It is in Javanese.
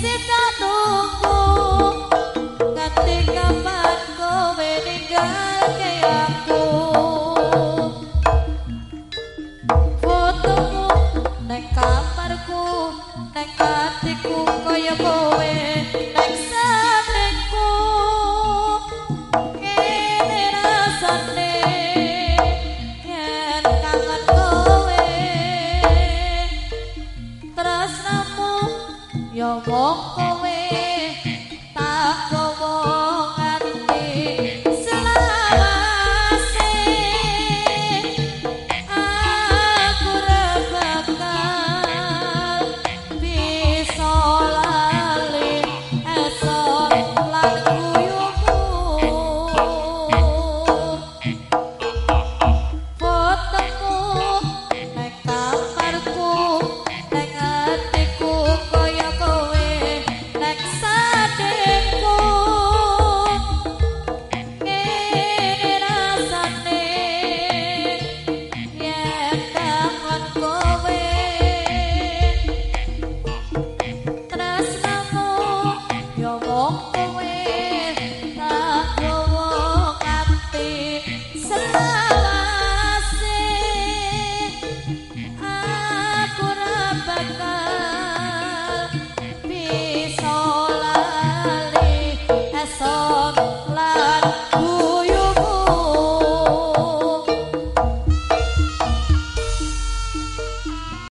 você tá son la